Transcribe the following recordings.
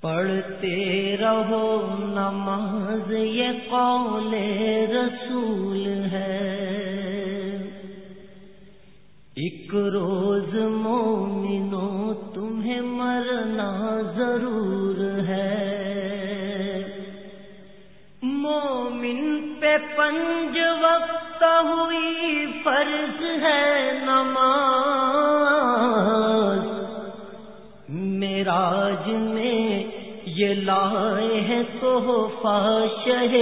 پڑھتے رہو نماز، یہ قول رسول ہے۔ ایک روز مومنو تمہیں مرنا ضرور ہے۔ مومن پہ پنج وقت ہوئی، فرض ہے نماز۔ میراج میں لائے ہیں تحفہ شہ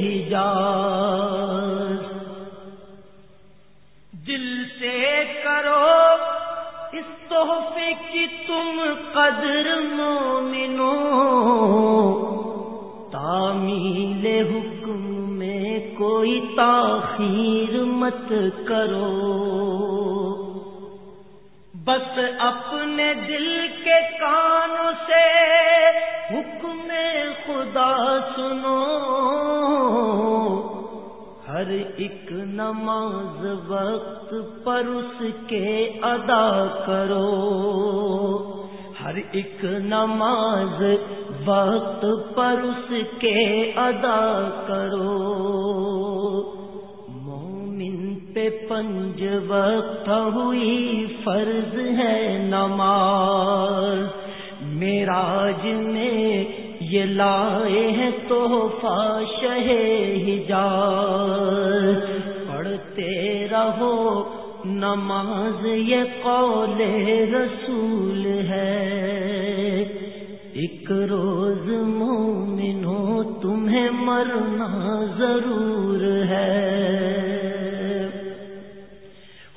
حجاز۔ دل سے کرو اس تحفے کی تم قدر مومنو۔ تعمیل حکم میں کوئی تاخیر مت کرو۔ بس اپنے دل کے کانوں سے حکم خدا سنو، ہر ایک نماز وقت پر اس کے ادا کرو۔ ہر ایک نماز وقت پر اس کے ادا کرو۔ مومن پہ پنج وقت ہوئی فرض ہے نماز۔ میراج میں یہ لائے ہیں تحفہ شہ حجاز۔ پڑھتے رہو، نماز یہ قول رسول ہے۔ ایک روز مومنو تمہیں مرنا ضرور ہے۔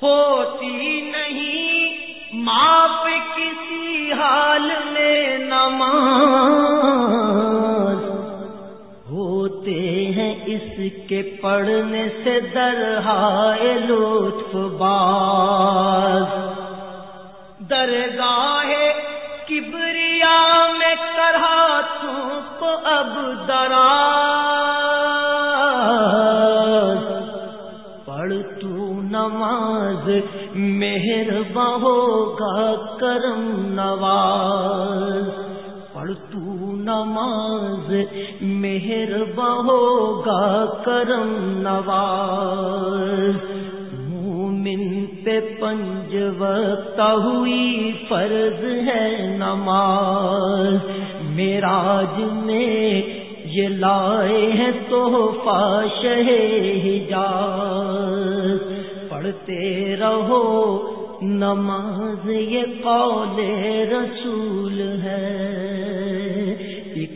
ہوتی نہیں، معاف کسی حال میں نماز ہوتے ہیں اس کے پڑھنے سے درہائے لطف باز۔ درگاہ کبریا میں کرا کو اب دراز۔ پڑھ تو نماز مہر ہوگا کرم نواز۔ نماز مہر ہوگا کرم نواز مومن پہ پنج وقت ہوئی فرض ہے نماز میراج میں یہ لائے ہیں تحفہ شہ حجاز پڑھتے رہو نماز یہ قول رسول ہے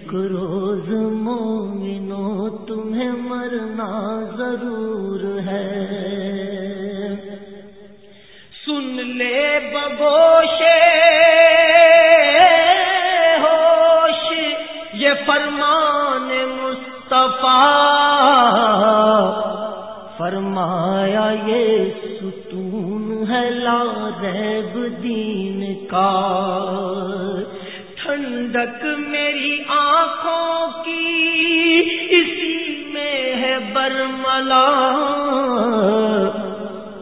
ایک روز مومنو، تمہیں مرنا ضرور ہے۔ سن لے بگوشے ہوش، یہ فرمان مصطفیٰ۔ فرمایا، یہ ستون ہے لا ریب دین کا۔ ٹھنڈک میری آنکھوں کی، اسی میں ہے برملا۔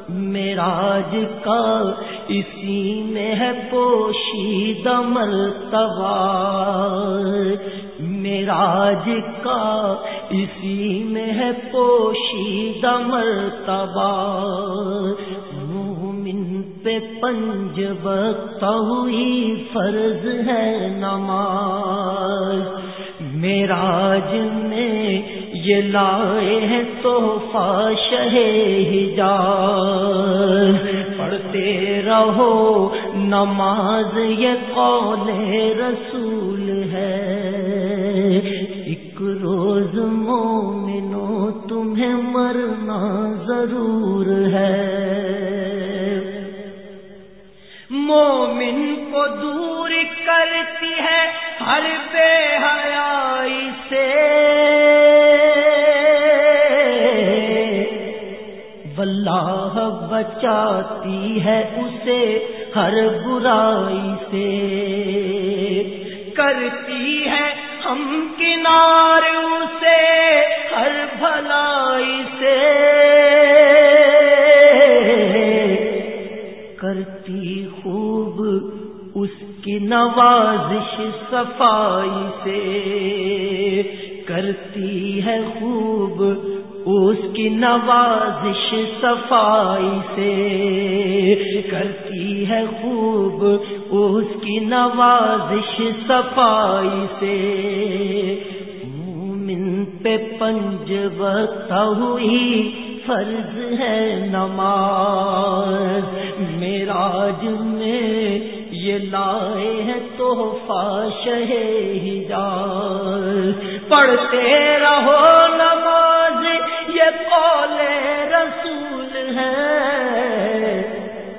میراج کا، اسی میں ہے پوشید مرتبہ۔ میراج کا، اسی میں ہے پوشید مرتبہ۔ مومن پہ پنج وقت ہوئی فرض ہے نماز۔ میراج میں یہ لائے ہیں تحفہ شہ حجاز۔ پڑھتے رہو، نماز یہ قول رسول ہے۔ ایک روز مومنو تمہیں مرنا ضرور ہے۔ مومن کو دور کرتی ہے ہر بے حیائی سے۔ واللہ بچاتی ہے اسے ہر برائی سے۔ کرتی ہے ہم کنار اسے ہر بھلائی سے۔ کی نوازش صفائی سے کرتی ہے خوب، اس کی نوازش صفائی سے کرتی ہے خوب، اس کی نوازش صفائی سے مومن پہ پنج بتا ہوئی فرض ہے نماز، میراج میں یہ لائے ہیں تو فاش پڑھتے رہو نماز، یہ قول رسول ہے۔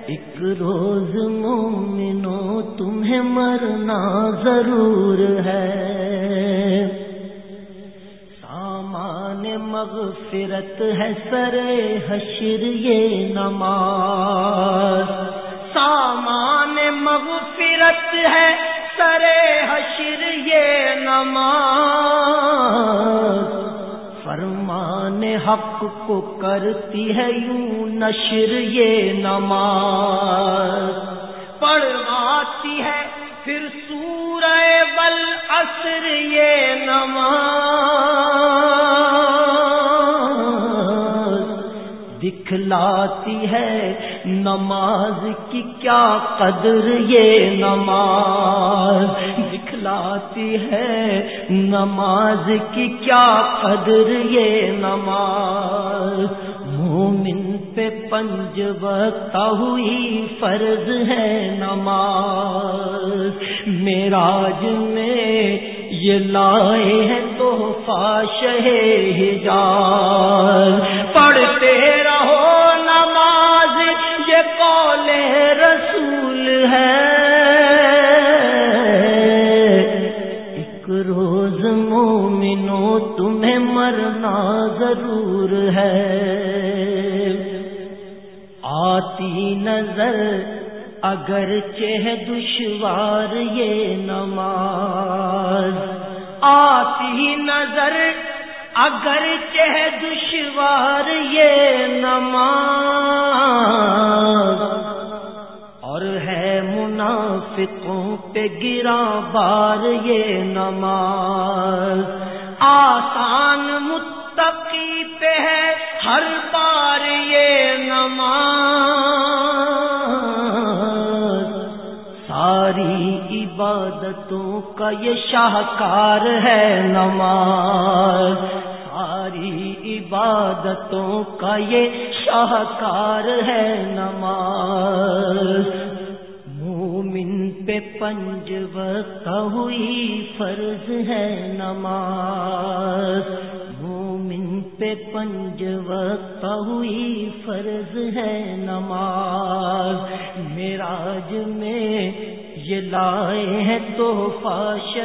ایک روز مومنو تمہیں مرنا ضرور ہے۔ سامان مغفرت ہے، سر حشر یہ نماز۔ سامان مغفرت ہے، سر حشر یہ نماز۔ فرمان حق کو کرتی ہے یوں نشر یہ نماز۔ پڑھواتی ہے پھر سورہ بل اثر یہ نماز۔ دکھلاتی ہے نماز کی کیا قدر یہ نماز دکھلاتی ہے؟ نماز کی کیا قدر یہ نماز؟ مومن پہ پنج بتا ہوئی فرض ہے نماز۔ میراج میں یہ لائے ہیں تو فاش حجاز۔ پڑھتے رہو مرنا ضرور ہے۔ آتی نظر، اگر چہ دشوار یہ نماز۔ آتی نظر، اگر چہ دشوار یہ نماز۔ اور ہے منافقوں پہ گرا بار یہ نماز۔ آسان متقی پہ ہے، ہر بار یہ نماز۔ ساری عبادتوں کا یہ شاہکار ہے نماز۔ ساری عبادتوں کا یہ شاہکار ہے نماز۔ پہ پنج وقت ہوئی فرض ہے نماز۔ مومن پہ پنج وقت ہوئی فرض ہے نماز۔ میراج میں یہ لائے ہیں تو فاش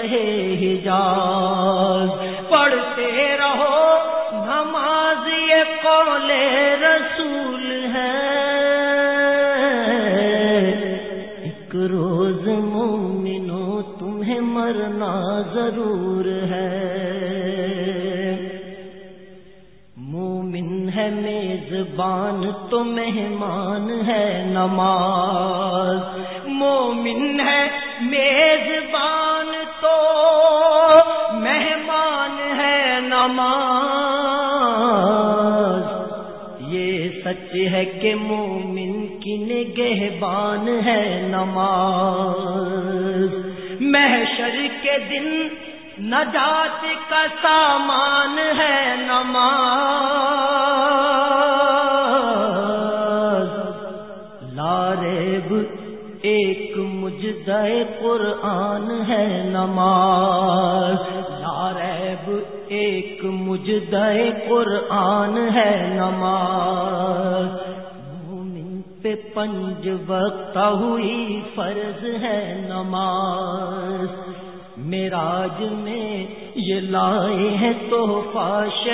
حجاز۔ پڑھتے رہو نماز یہ قول رسول ہے۔ ضرور ہے۔ مومن ہے میزبان، تو مہمان ہے نماز۔ مومن ہے میزبان، تو مہمان ہے نماز۔ یہ سچ ہے کہ مومن کی نگہبان ہے نماز۔ محشر کے دن نجات کا سامان ہے نماز۔ لارب، ایک مجدے قرآن ہے نماز۔ لاریب ایک مجدے قرآن ہے نماز۔ پہ پنج وقت ہوئی فرض ہے نماز۔ میراج میں یہ لائے ہیں تو فاش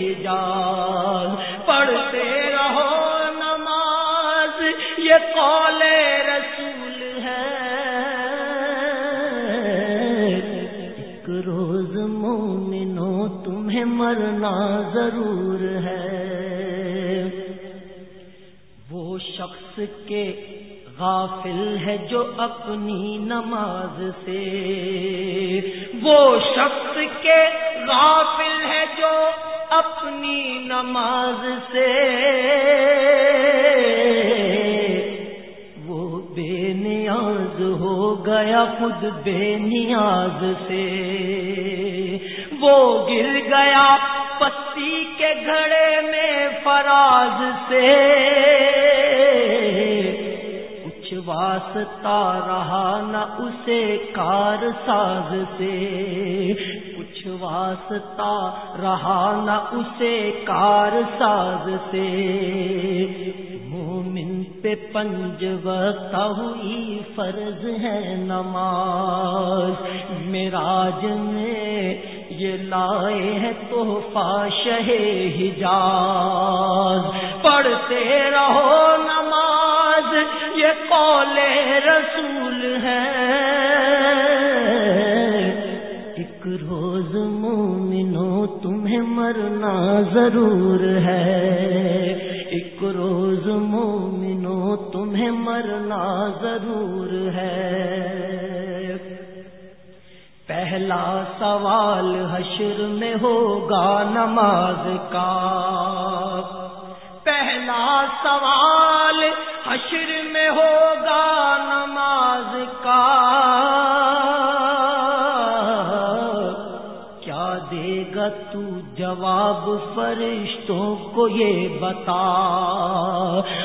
حجاز۔ پڑھتے رہو نماز، یہ قول رسول ہے۔ ایک روز مومنو تمہیں مرنا ضرور ہے۔ وہ شخص کے غافل ہے جو اپنی نماز سے۔ وہ شخص کے غافل ہے جو اپنی نماز سے۔ وہ بے نیاز ہو گیا خود بے نیاز سے۔ وہ گر گیا پتی کے گھڑے میں فراز سے۔ واسطہ رہا نہ اسے کار ساز سے۔ کچھ واسطہ رہا نہ اسے کار ساز سے۔ مومن پہ پنج وقت ہوئی فرض ہے نماز۔ میراج میں یہ لائے ہیں تحفہ شہ حجاز۔ پڑھتے رہو نماز۔ یہ قول رسول ہے۔ ایک روز مومنو، تمہیں مرنا ضرور ہے۔ ایک روز مومنو، تمہیں مرنا ضرور ہے۔ پہلا سوال حشر میں ہوگا نماز کا۔ پہلا سوال حشر میں ہوگا نماز کا۔ کیا دے گا تو جواب فرشتوں کو یہ بتا۔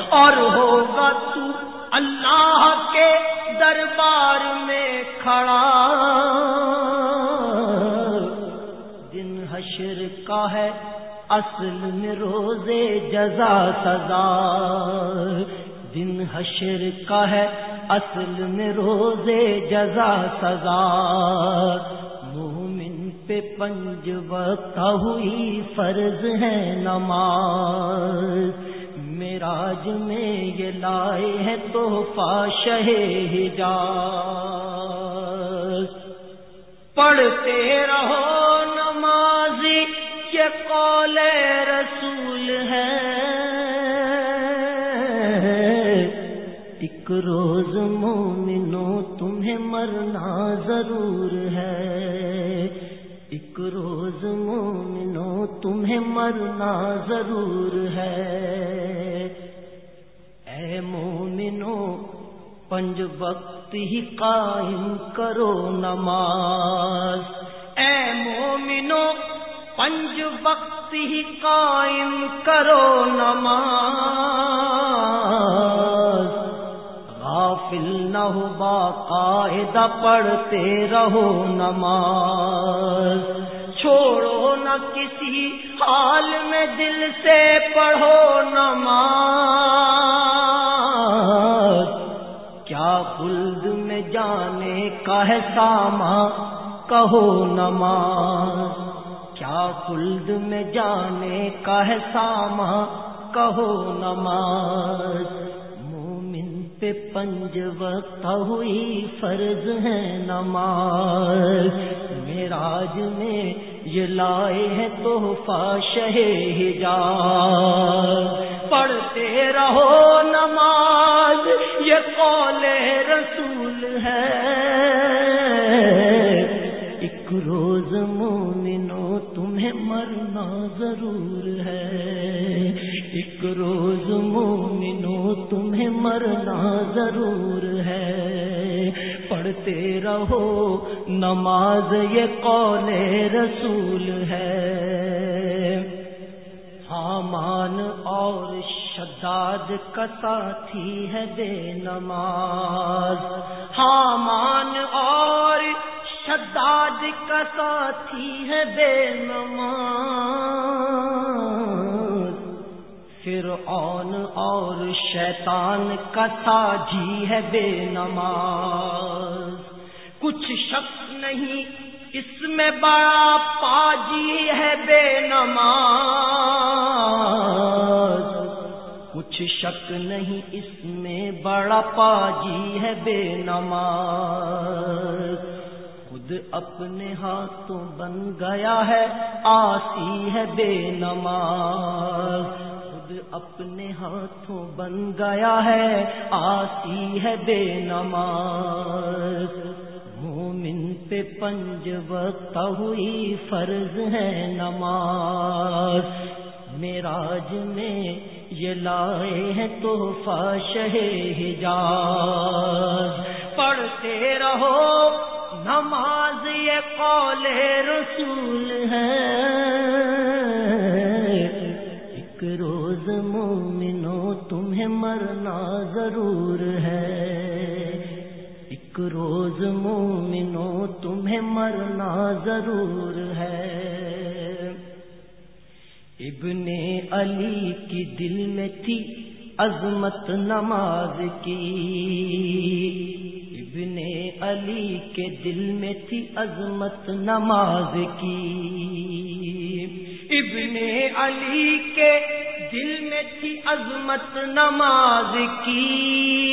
اور ہوگا تو اللہ کے دربار میں کھڑا۔ دن حشر کا ہے اصل میں روزے جزا سزا۔ دن حشر کا ہے، اصل میں روزے جزا سزا۔ مومن پہ پنج وقت ہوئی فرض ہے نماز۔ میراج میں یہ لائے ہیں تحفہ شہ جا پڑھتے رہو نمازی، یہ قول ایک روز مومنو، تمہیں مرنا ضرور ہے۔ ایک روز مومنو، تمہیں مرنا ضرور ہے۔ اے مومنو، پنج وقت ہی قائم کرو نماز۔ اے مومنو، پنج وقت ہی قائم کرو نماز۔ غافل نہ ہو باقاعدہ پڑھتے رہو نماز۔ چھوڑو نہ کسی حال میں دل سے پڑھو نماز۔ کیا خلد میں جانے کا ہے ساما کہو نماز۔ کیا خلد میں جانے کا ہے ساما کہو نماز۔ پہ پنج وقت ہوئی فرض ہے نماز۔ میراج میں یہ لائے ہیں تحفہ شہ حجاز۔ پڑھتے رہو نماز، یہ قول رسول ہے۔ ایک روز مومنو تمہیں مرنا ضرور ہے۔ ایک روز مرنا ضرور ہے۔ پڑھتے رہو، نماز یہ قول رسول ہے۔ حامان اور شداد کا ساتھی ہے بے نماز۔ حامان اور شداد کا ساتھی ہے بے نماز۔ فرعون اور شیطان کا ساجی ہے بے نماز۔ کچھ شخص نہیں، اس میں بڑا پاجی ہے بے نماز۔ کچھ شک نہیں، اس میں بڑا پاجی ہے بے نماز۔ خود اپنے ہاتھوں بن گیا ہے، آسی ہے بے نماز۔ اپنے ہاتھوں بن گیا ہے، آتی ہے بے نماز۔ مومن پہ پنج وقت ہوئی فرض ہے نماز۔ میراج میں یہ لائے ہیں تو فاشہ حجاز۔ پڑھتے رہو، نماز یہ قول رسول ہے۔ تمہیں مرنا ضرور ہے۔ ایک روز مومنو، تمہیں مرنا ضرور ہے۔ ابن علی کی دل میں تھی عظمت نماز کی۔ ابن علی کے دل میں تھی عظمت نماز کی۔ ابن علی کے دل میں تھی عظمت نماز کی۔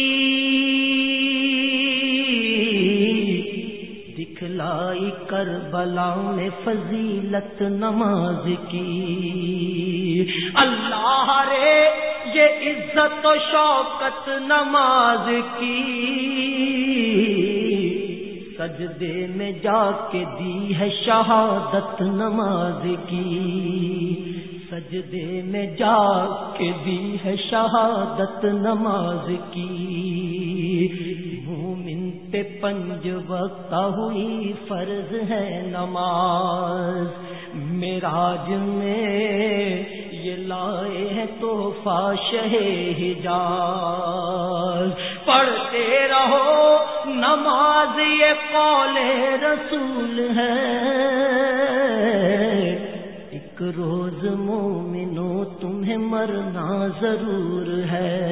دکھلائی کر بلا میں فضیلت نماز کی۔ اللہ رے، یہ عزت و شوقت نماز کی۔ سجدے میں جا کے دی ہے شہادت نماز کی۔ سجدے میں جا کے دی ہے شہادت نماز کی۔ پہ پنج وقت ہوئی فرض ہے نماز۔ میراج میں یہ لائے ہیں تو فاشہ حجاز۔ پڑھتے رہو، نماز یہ قول رسول ہے۔ ایک روز مومنو، تمہیں مرنا ضرور ہے۔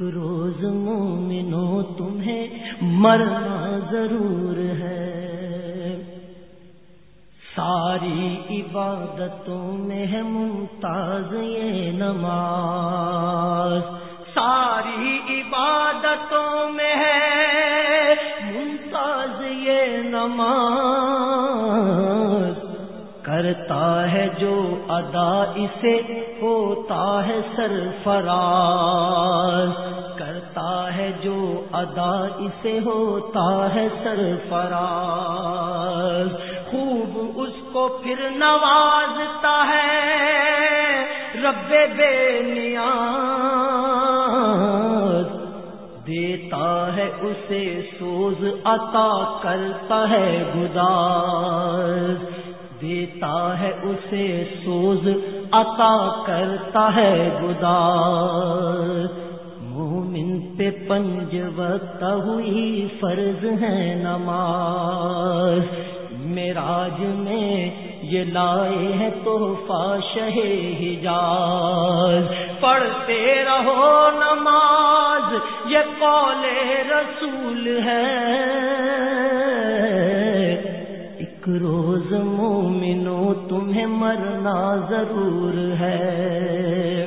روز مومنو، تمہیں مرنا ضرور ہے۔ ساری عبادتوں میں ہے ممتاز یہ نماز۔ ساری عبادتوں میں ہے ممتاز یہ نماز۔ کرتا ہے جو ادا اسے ہوتا ہے سرفراز کرتا ہے جو ادا اسے ہوتا ہے سرفراز خوب اس کو پھر نوازتا ہے رب بے نیاز دیتا ہے اسے سوز عطا کرتا ہے گداز دیتا ہے اسے سوز، عطا کرتا ہے گدا مومن پہ پنج وقت ہوئی فرض ہے نماز۔ میراج میں یہ لائے ہیں تو فاشہ حجاز۔ پڑھتے رہو نماز، یہ قول رسول ہے۔ روز مومنو، تمہیں مرنا ضرور ہے۔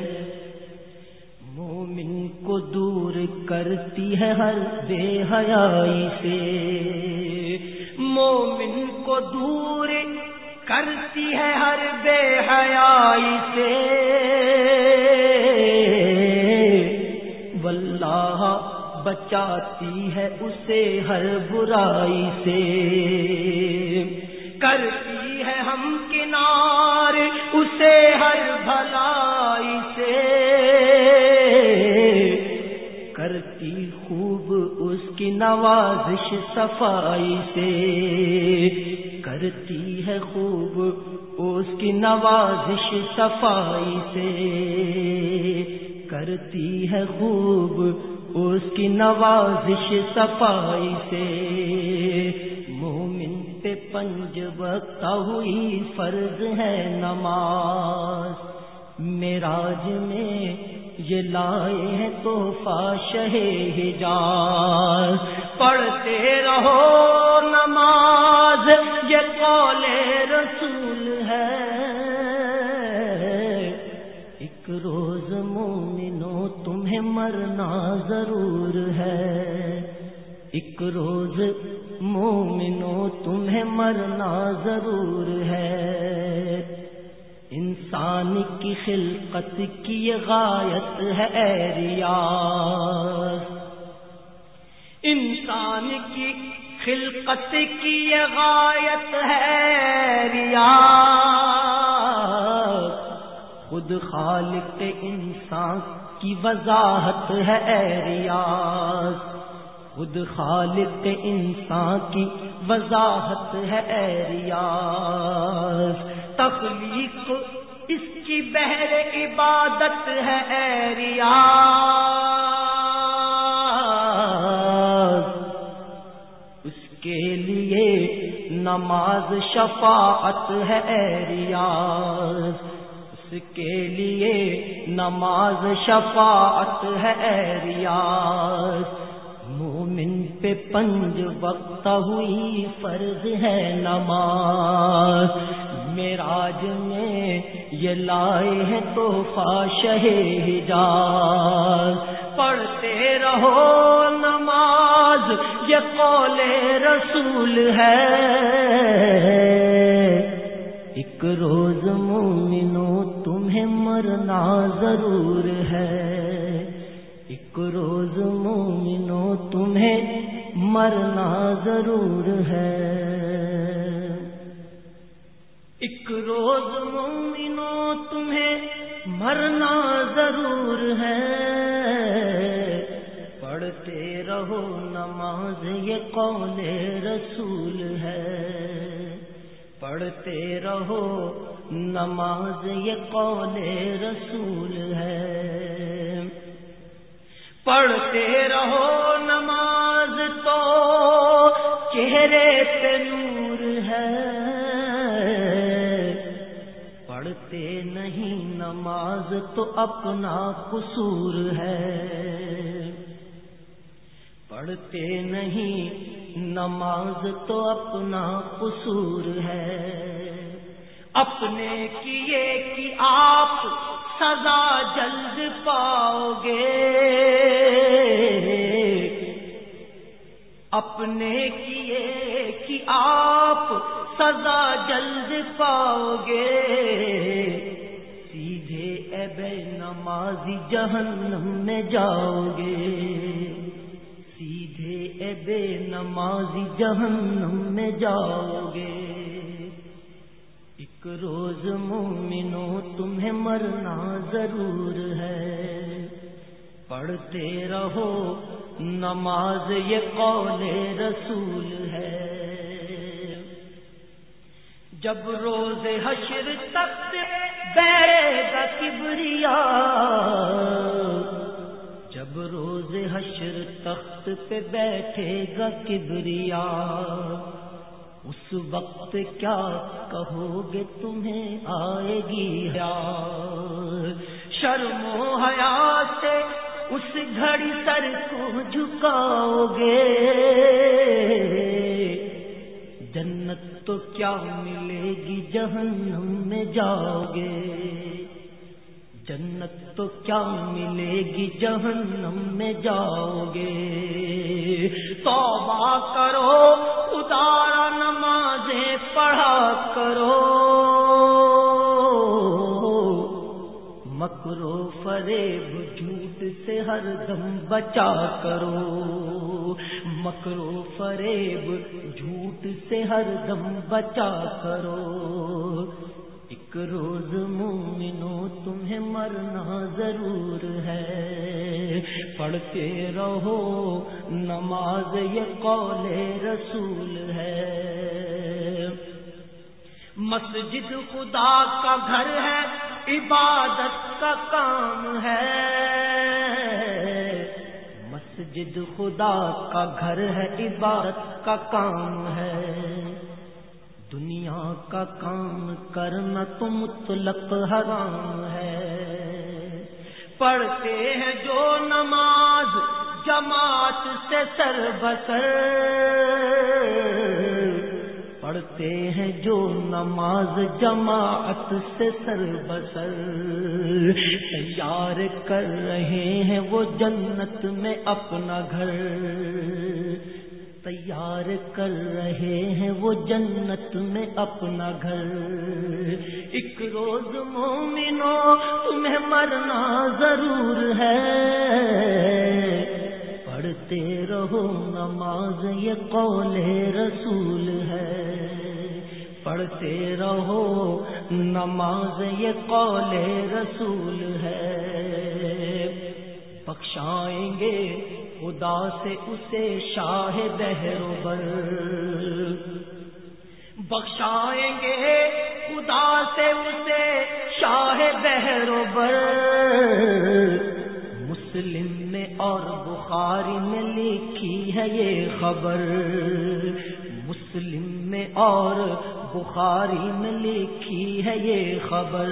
مومن کو دور کرتی ہے ہر بے حیائی سے۔ مومن کو دور کرتی ہے ہر بے حیائی سے۔ واللہ بچاتی ہے اسے ہر برائی سے۔ کرتی ہم کنار، اسے ہر بھلائی سے کرتی خوب اس کی نوازش صفائی سے۔ کرتی ہے خوب اس کی نوازش صفائی سے۔ کرتی ہے خوب اس کی نوازش صفائی سے۔ پنج وقت ہوئی فرض ہے نماز۔ میراج میں یہ لائے ہیں تو فاشہ حجاز۔ پڑھتے رہو نماز، یہ قول رسول ہے۔ ایک روز مومنو تمہیں مرنا ضرور ہے۔ ایک روز مومنو، تمہیں مرنا ضرور ہے۔ انسان کی خلقت کی غایت ہے ریاض۔ انسان کی خلقت کی غایت ہے ریاض۔ خود خالق انسان کی وضاحت ہے ریاض۔ خود خالق انسان کی وضاحت ہے ریاض۔ تخلیق اس کی بہر عبادت ہے ریاض۔ اس کے لیے نماز شفاعت ہے ریاض۔ اس کے لیے نماز شفاعت ہے ریاض۔ مومن پہ پنج وقت ہوئی فرض ہے نماز۔ میراج میں یہ لائے ہیں تو شہجاز پڑھتے رہو نماز، یہ قول رسول ہے۔ ایک روز مومنو تمہیں مرنا ضرور ہے۔ ایک روز مومنو تمہیں مرنا ضرور ہے۔ ایک روز مومنو تمہیں مرنا ضرور ہے۔ پڑھتے رہو نماز، یہ قول رسول ہے۔ پڑھتے رہو نماز، یہ قول رسول ہے۔ پڑھتے رہو نماز تو، چہرے پہ نور ہے۔ پڑھتے نہیں نماز تو اپنا قصور ہے۔ پڑھتے نہیں نماز تو اپنا قصور ہے۔ اپنے کیے کہ آپ سزا جلد پاؤ گے۔ اپنے کیے کہ آپ سزا جلد پاؤ گے۔ سیدھے اے بے نمازی جہنم میں جاؤ گے۔ سیدھے اے بے نمازی جہنم میں جاؤ گے۔ ایک روز مومنو، تمہیں مرنا ضرور ہے۔ پڑھتے رہو، نماز یہ قول رسول ہے۔ جب روز حشر تک بیٹھے گا کبریا، جب روز حشر تخت پہ بیٹھے گا کبریا اس وقت کیا کہو گے تمہیں آئے گی شرم و حیا سے اس گھڑی سر کو جھکاؤ گے جنت تو کیا ملے گی جہنم میں جاؤ گے جنت تو کیا ملے گی؟ جہنم میں جاؤ گے۔ توبہ کرو اتارا نمازیں پڑھا کرو۔ مکرو فریب جھوٹ سے ہر دم بچا کرو۔ مکرو فریب جھوٹ سے ہر دم بچا کرو۔ ایک روز مومنو، تمہیں مرنا ضرور ہے۔ پڑھتے رہو، نماز یہ قول رسول ہے۔ مسجد خدا کا گھر ہے، عبادت کا کام ہے۔ مسجد خدا کا گھر ہے، عبادت کا کام ہے۔ دنیا کا کام کرنا تو مطلق حرام ہے۔ پڑھتے ہیں جو نماز جماعت سے سر بسر۔ پڑھتے ہیں جو نماز جماعت سے سر بسر۔ تیار کر رہے ہیں وہ جنت میں اپنا گھر۔ تیار کر رہے ہیں وہ جنت میں اپنا گھر۔ ایک روز مومنو، تمہیں مرنا ضرور ہے۔ پڑھتے رہو نماز، یہ قول رسول ہے۔ پڑھتے رہو نماز، یہ قول رسول ہے۔ بخشائیں گے خدا سے اسے شاہ بہرو بر۔ بخشائیں گے خدا سے اسے شاہ بہرو بر۔ مسلم میں اور بخاری میں لکھی ہے یہ خبر۔ مسلم میں اور بخاری میں لکھی ہے یہ خبر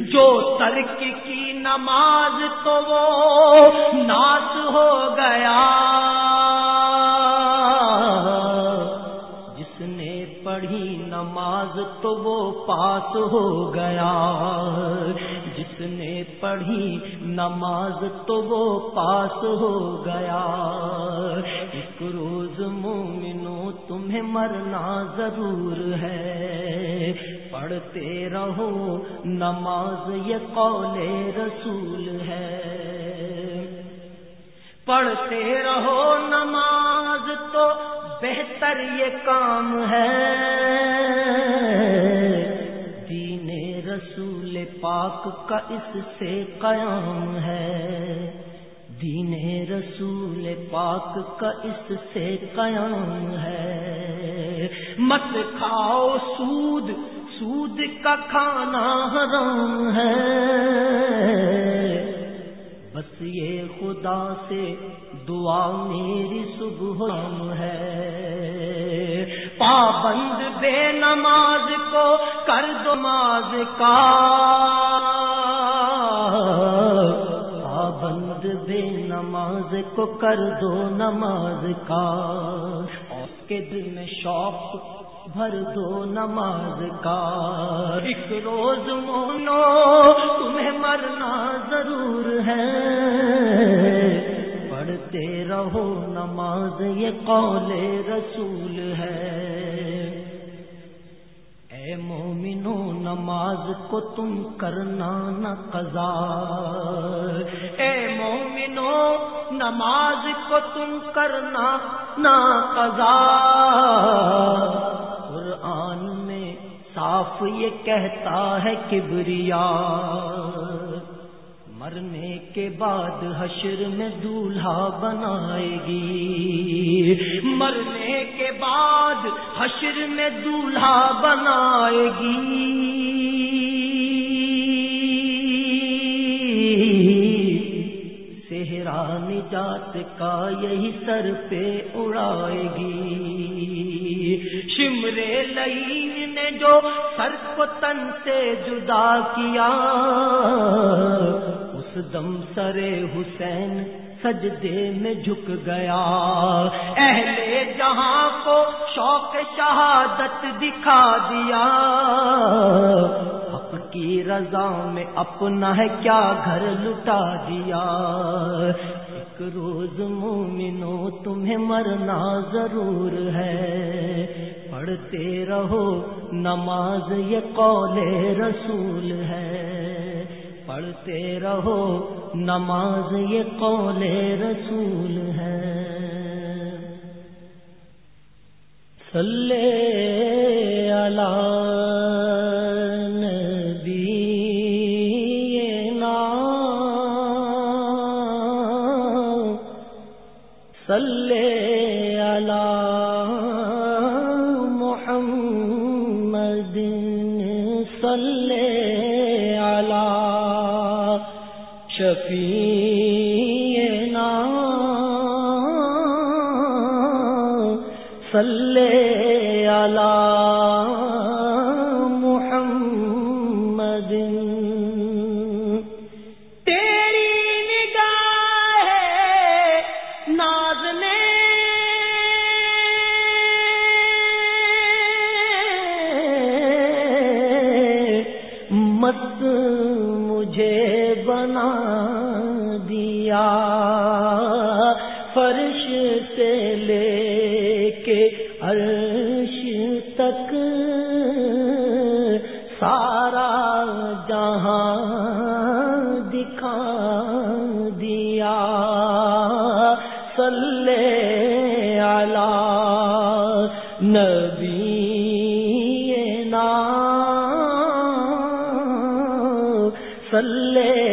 جو ترک کی نماز تو وہ ناس ہو گیا۔ جس نے پڑھی نماز تو وہ پاس ہو گیا۔ جس نے پڑھی نماز تو وہ پاس ہو گیا۔ ایک روز تمہیں مرنا ضرور ہے۔ پڑھتے رہو، نماز یہ قول رسول ہے۔ پڑھتے رہو، نماز تو بہتر یہ کام ہے۔ دین رسول پاک کا اس سے قیام ہے۔ دین رسول پاک کا اس سے قیام ہے۔ مت کھاؤ سود سود کا کھانا حرام ہے۔ بس یہ خدا سے دعا میری صبح ہے۔ پابند بے نماز کو کر دو کا۔ نماز کو کر دو نماز کا اور کے دل میں شوق بھر دو نماز کا ایک روز مونو، تمہیں مرنا ضرور ہے۔ پڑھتے رہو نماز، یہ قول رسول ہے۔ مومنو نماز کو تم کرنا نہ قضا۔ اے مومنو نماز کو تم کرنا نہ قضا۔ قرآن میں صاف یہ کہتا ہے کبریا، مرنے کے بعد حشر میں دولہا بنائے گی۔ مرنے بعد حشر میں دولہا بنائے گی۔ صحرا نجات کا یہی سر پہ اڑائے گی۔ شمرے لئی نے جو سر کو تن سے جدا کیا، اس دم سرے حسین سجدے میں جھک گیا۔ اہل جہاں کو شوق شہادت دکھا دیا۔ حق کی رضا میں اپنا ہے کیا گھر لٹا دیا۔ ایک روز مومنو تمہیں مرنا ضرور ہے۔ پڑھتے رہو، نماز یہ قول رسول ہے۔ پڑھتے رہو نماز یہ قول رسول ہے۔ صلی اللہ صلی لے